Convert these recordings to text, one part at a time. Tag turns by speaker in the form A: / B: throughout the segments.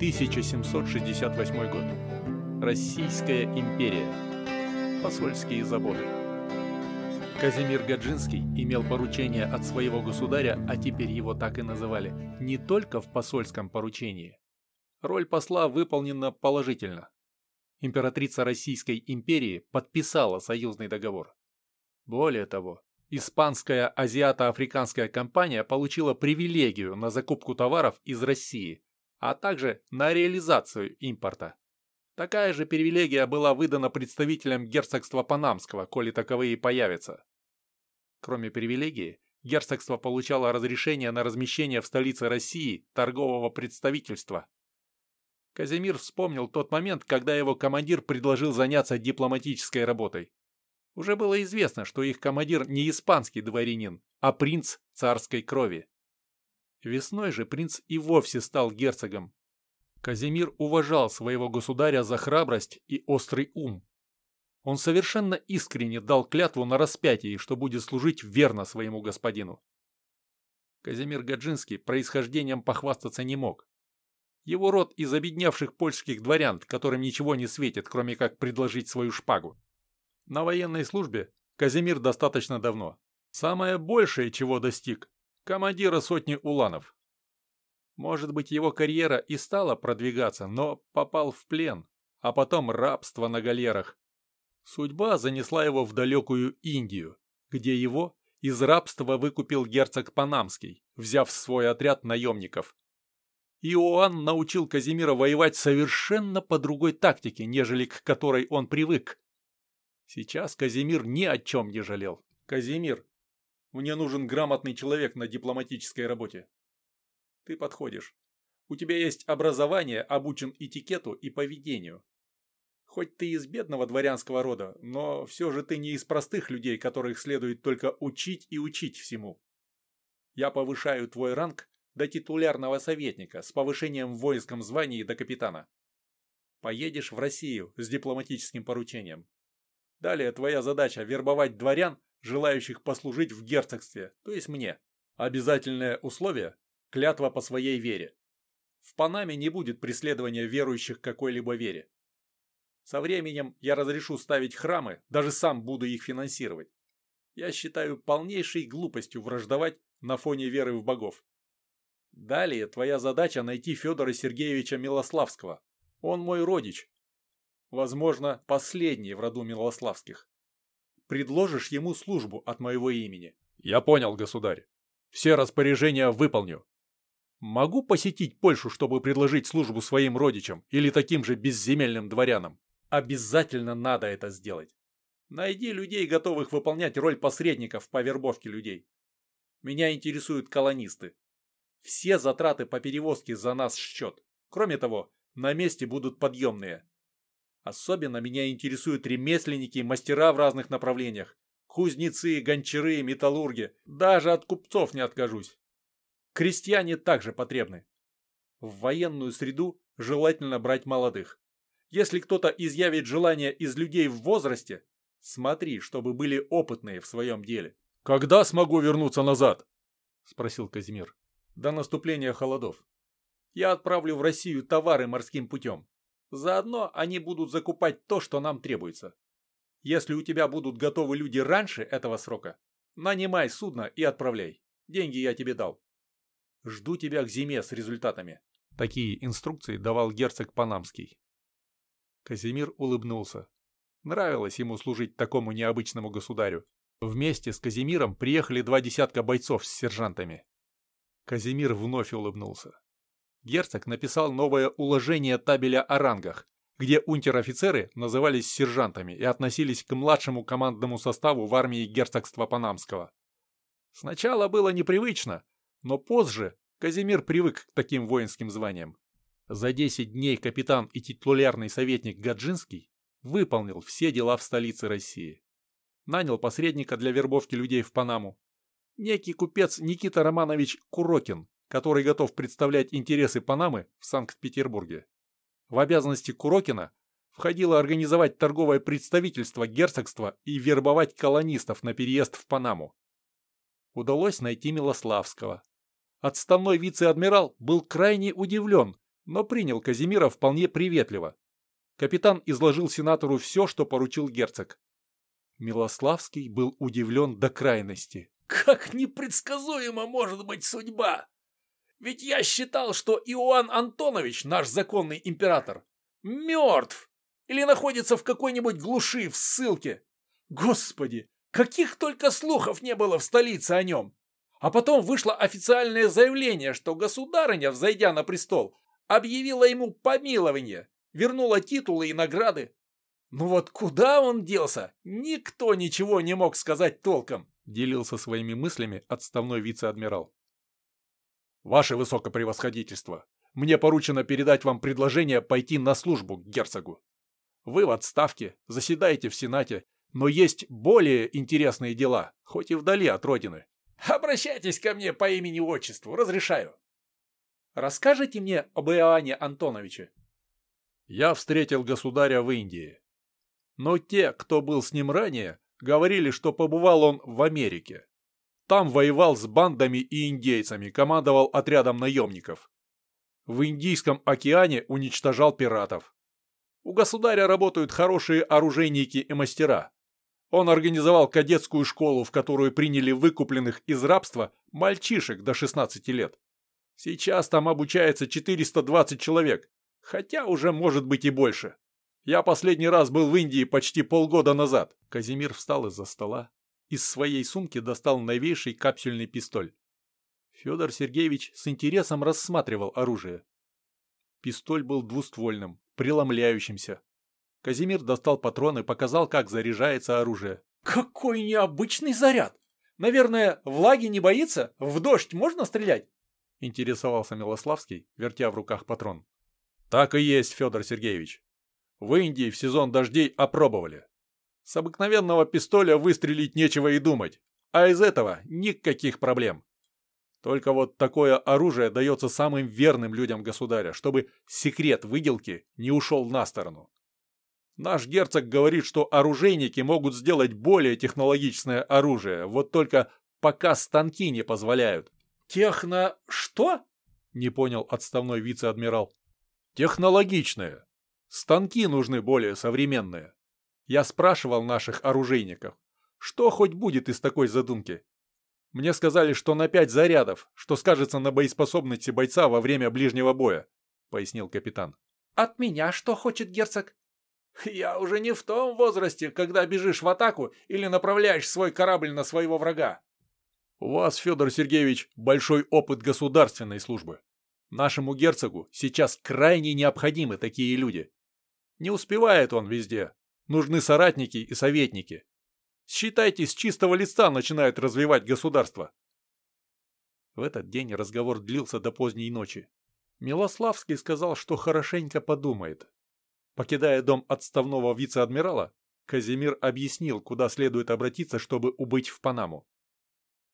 A: 1768 год. Российская империя. Посольские заботы. Казимир Гаджинский имел поручение от своего государя, а теперь его так и называли, не только в посольском поручении. Роль посла выполнена положительно. Императрица Российской империи подписала союзный договор. Более того, испанская азиато-африканская компания получила привилегию на закупку товаров из России, а также на реализацию импорта. Такая же привилегия была выдана представителям герцогства Панамского, коли таковые появятся. Кроме привилегии, герцогство получало разрешение на размещение в столице России торгового представительства. Казимир вспомнил тот момент, когда его командир предложил заняться дипломатической работой. Уже было известно, что их командир не испанский дворянин, а принц царской крови. Весной же принц и вовсе стал герцогом. Казимир уважал своего государя за храбрость и острый ум. Он совершенно искренне дал клятву на распятии, что будет служить верно своему господину. Казимир Гаджинский происхождением похвастаться не мог. Его род из обедневших польских дворян, которым ничего не светит, кроме как предложить свою шпагу. На военной службе Казимир достаточно давно. Самое большее, чего достиг, командира сотни уланов. Может быть, его карьера и стала продвигаться, но попал в плен, а потом рабство на галерах, Судьба занесла его в далекую Индию, где его из рабства выкупил герцог Панамский, взяв свой отряд наемников. Иоанн научил Казимира воевать совершенно по другой тактике, нежели к которой он привык. Сейчас Казимир ни о чем не жалел. «Казимир, мне нужен грамотный человек на дипломатической работе. Ты подходишь. У тебя есть образование, обучен этикету и поведению. Хоть ты из бедного дворянского рода, но все же ты не из простых людей, которых следует только учить и учить всему. Я повышаю твой ранг до титулярного советника с повышением в воинском звании до капитана. Поедешь в Россию с дипломатическим поручением. Далее твоя задача – вербовать дворян, желающих послужить в герцогстве, то есть мне. Обязательное условие – клятва по своей вере. В Панаме не будет преследования верующих какой-либо вере. Со временем я разрешу ставить храмы, даже сам буду их финансировать. Я считаю полнейшей глупостью враждовать на фоне веры в богов. Далее твоя задача найти Федора Сергеевича Милославского. Он мой родич. Возможно, последний в роду Милославских. Предложишь ему службу от моего имени. Я понял, государь. Все распоряжения выполню. Могу посетить Польшу, чтобы предложить службу своим родичам или таким же безземельным дворянам? Обязательно надо это сделать. Найди людей, готовых выполнять роль посредников по вербовке людей. Меня интересуют колонисты. Все затраты по перевозке за нас счет. Кроме того, на месте будут подъемные. Особенно меня интересуют ремесленники, мастера в разных направлениях. Кузнецы, гончары, металлурги. Даже от купцов не откажусь. Крестьяне также потребны. В военную среду желательно брать молодых. Если кто-то изъявит желание из людей в возрасте, смотри, чтобы были опытные в своем деле. «Когда смогу вернуться назад?» – спросил Казимир. «До наступления холодов. Я отправлю в Россию товары морским путем. Заодно они будут закупать то, что нам требуется. Если у тебя будут готовы люди раньше этого срока, нанимай судно и отправляй. Деньги я тебе дал. Жду тебя к зиме с результатами». Такие инструкции давал герцог Панамский. Казимир улыбнулся. Нравилось ему служить такому необычному государю. Вместе с Казимиром приехали два десятка бойцов с сержантами. Казимир вновь улыбнулся. Герцог написал новое уложение табеля о рангах, где унтер-офицеры назывались сержантами и относились к младшему командному составу в армии герцогства Панамского. Сначала было непривычно, но позже Казимир привык к таким воинским званиям. За 10 дней капитан и титулярный советник Гаджинский выполнил все дела в столице России. Нанял посредника для вербовки людей в Панаму. Некий купец Никита Романович Курокин, который готов представлять интересы Панамы в Санкт-Петербурге. В обязанности Курокина входило организовать торговое представительство герцогства и вербовать колонистов на переезд в Панаму. Удалось найти Милославского. Отставной вице-адмирал был крайне удивлен, но принял Казимира вполне приветливо. Капитан изложил сенатору все, что поручил герцог. Милославский был удивлен до крайности.
B: «Как непредсказуема может быть судьба! Ведь я считал, что Иоанн Антонович, наш законный император, мертв или находится в какой-нибудь глуши в ссылке. Господи, каких только слухов не было в столице о нем! А потом вышло официальное заявление, что государыня, взойдя на престол, объявила ему помилование, вернула титулы и награды. Ну вот куда он делся, никто ничего не мог сказать толком,
A: делился своими мыслями отставной вице-адмирал. Ваше высокопревосходительство, мне поручено передать вам предложение пойти на службу к герцогу. Вы в отставке, заседаете в Сенате, но есть более интересные дела, хоть и вдали от родины.
B: Обращайтесь ко мне по имени-отчеству, разрешаю. Расскажите мне об Иоанне Антоновиче.
A: Я встретил государя в Индии. Но те, кто был с ним ранее, говорили, что побывал он в Америке. Там воевал с бандами и индейцами, командовал отрядом наемников. В Индийском океане уничтожал пиратов. У государя работают хорошие оружейники и мастера. Он организовал кадетскую школу, в которую приняли выкупленных из рабства мальчишек до 16 лет. Сейчас там обучается 420 человек, хотя уже может быть и больше. Я последний раз был в Индии почти полгода назад. Казимир встал из-за стола. Из своей сумки достал новейший капсюльный пистоль. Федор Сергеевич с интересом рассматривал оружие. Пистоль был двуствольным, преломляющимся. Казимир достал патрон и показал, как заряжается оружие.
B: «Какой необычный заряд! Наверное, влаги не боится? В дождь можно стрелять?»
A: Интересовался Милославский, вертя в руках патрон. «Так и есть, Федор Сергеевич. В Индии в сезон дождей опробовали. С обыкновенного пистоля выстрелить нечего и думать, а из этого никаких проблем. Только вот такое оружие дается самым верным людям государя, чтобы секрет выделки не ушел на сторону. Наш герцог говорит, что оружейники могут сделать более технологичное оружие, вот только пока станки не позволяют.
B: «Техно... что?»
A: — не понял отставной вице-адмирал. «Технологичное. Станки нужны более современные. Я спрашивал наших оружейников, что хоть будет из такой задумки. Мне сказали, что на пять зарядов, что скажется на боеспособности бойца во время ближнего боя», — пояснил капитан.
B: «От меня что хочет герцог?» «Я уже не в том возрасте, когда бежишь в атаку или направляешь свой корабль на своего врага».
A: «У вас, Федор Сергеевич, большой опыт государственной службы. Нашему герцогу сейчас крайне необходимы такие люди. Не успевает он везде. Нужны соратники и советники. Считайте, с чистого листа начинают развивать государство. В этот день разговор длился до поздней ночи. Милославский сказал, что хорошенько подумает. Покидая дом отставного вице-адмирала, Казимир объяснил, куда следует обратиться, чтобы убыть в Панаму.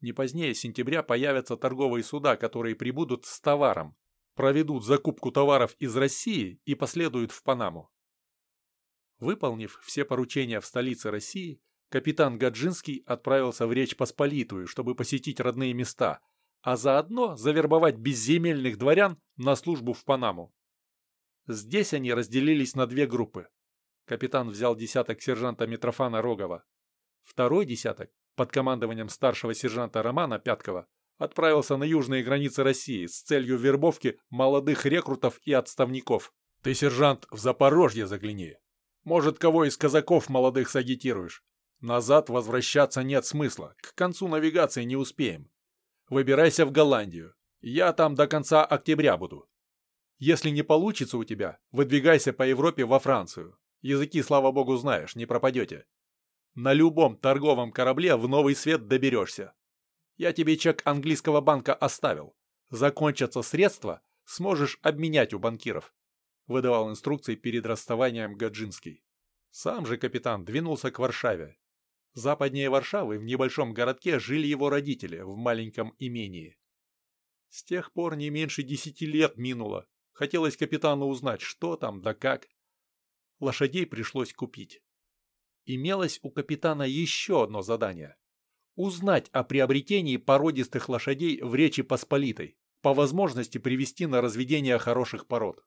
A: Не позднее сентября появятся торговые суда, которые прибудут с товаром, проведут закупку товаров из России и последуют в Панаму. Выполнив все поручения в столице России, капитан Гаджинский отправился в Речь Посполитую, чтобы посетить родные места, а заодно завербовать безземельных дворян на службу в Панаму. Здесь они разделились на две группы. Капитан взял десяток сержанта Митрофана Рогова. Второй десяток, под командованием старшего сержанта Романа Пяткова, отправился на южные границы России с целью вербовки молодых рекрутов и отставников. «Ты, сержант, в Запорожье загляни. Может, кого из казаков молодых сагитируешь. Назад возвращаться нет смысла, к концу навигации не успеем. Выбирайся в Голландию. Я там до конца октября буду. Если не получится у тебя, выдвигайся по Европе во Францию. Языки, слава богу, знаешь, не пропадете. На любом торговом корабле в новый свет доберешься. Я тебе чек английского банка оставил. Закончатся средства, сможешь обменять у банкиров. Выдавал инструкции перед расставанием Гаджинский. Сам же капитан двинулся к Варшаве, Западнее Варшавы, в небольшом городке, жили его родители в маленьком имении. С тех пор не меньше десяти лет минуло. Хотелось капитану узнать, что там да как. Лошадей пришлось купить. Имелось у капитана еще одно задание. Узнать о приобретении породистых лошадей в Речи Посполитой, по возможности привести на разведение хороших пород.